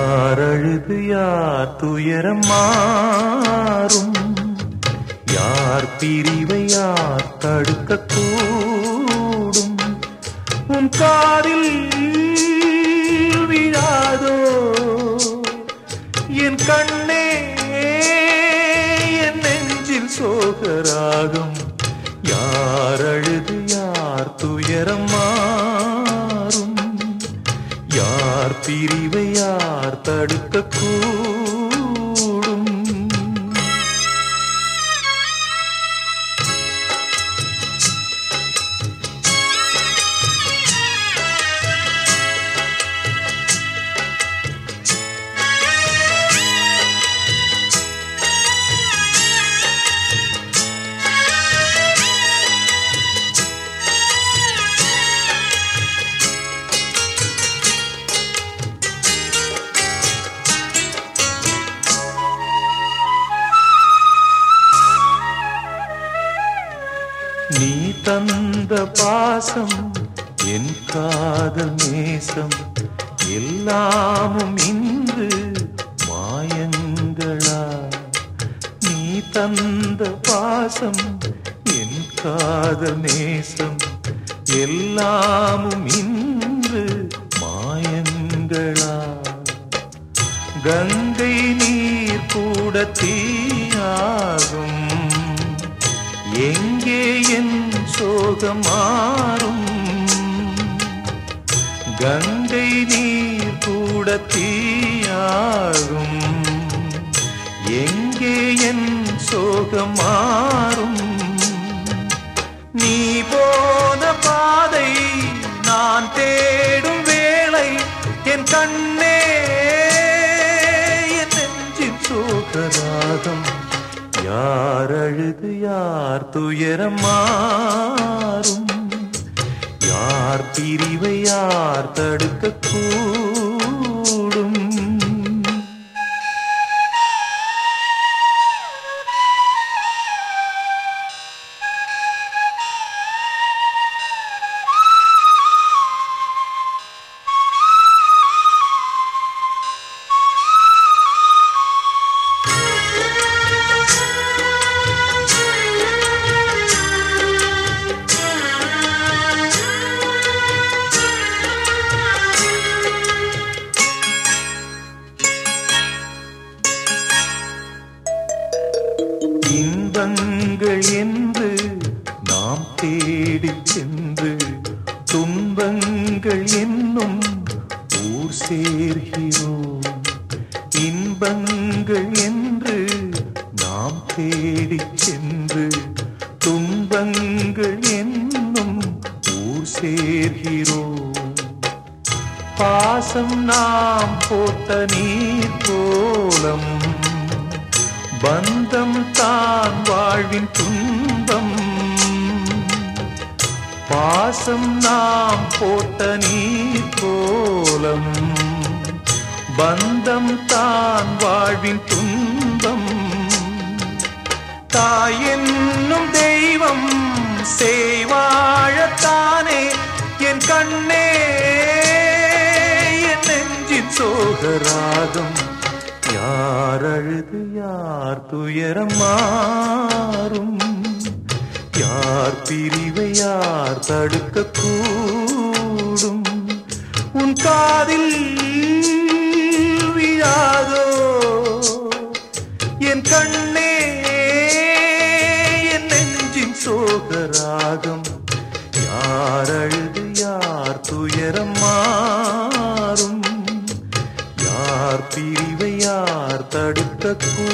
யார் அழுது யார் துயரம் மாறும்? யார் பிரிவை யார் தடுக்க கூடும் உன் காதில் விழாதோ? என் கண்ணே என் நெஞ்சில் சோகராகும். யார் அழுது யார் துயரம் மாறும் யார் பிரிவை யார் தடுக்கக்கூ தந்த பாசம் என் காதல் நேசம் எல்லாமும் இன்று மாயங்களா நீ தந்த பாசம் என் காதல் நேசம் எல்லாமும் இன்று மாயங்களா கங்கை நீர் கூட தீயாகும் எங்கே என் சோகம் மாறும் கங்கை நீர் கூட தீயாகும். எங்கே என் சோகம் மாறும் நீ போன பாதை நான் தேடும் வேளை என் கண்ணே என் நெஞ்சின் சோகராகம் யார் அழுது யார் துயரம் மாறும்? யார் பிரிவை யார் தடுக்க கூடும் இன்பங்கள் என்று நாம் தேடி சென்று துன்பங்கள் என்னும் ஊர் சேர்கிறோம். இன்பங்கள் என்று நாம் தேடி சென்று துன்பங்கள் என்னும் ஊர் சேர்கிறோம். பாசம் நாம் போட்ட நீர் போலம் பந்தம் தான் வாழ்வின் துன்பம். பாசம் நாம் போட்ட நீர் போலம். பந்தம் தான் வாழ்வின் துன்பம். தாய் என்னும் தெய்வம் செய்வாழத்தானே என் கண்ணே என் நெஞ்சின் சோகராகம். யார் அழுது யார் துயரம் மாறும்? யார் பிரிவை யார் தடுக்க கூடும் உன் காதில் வியாதோ என் கண்ணே என் நெஞ்சின் சோகராகம். யார் அழுது யார் துயரம் மாறும் பிரிவையார் தடுக்க கூ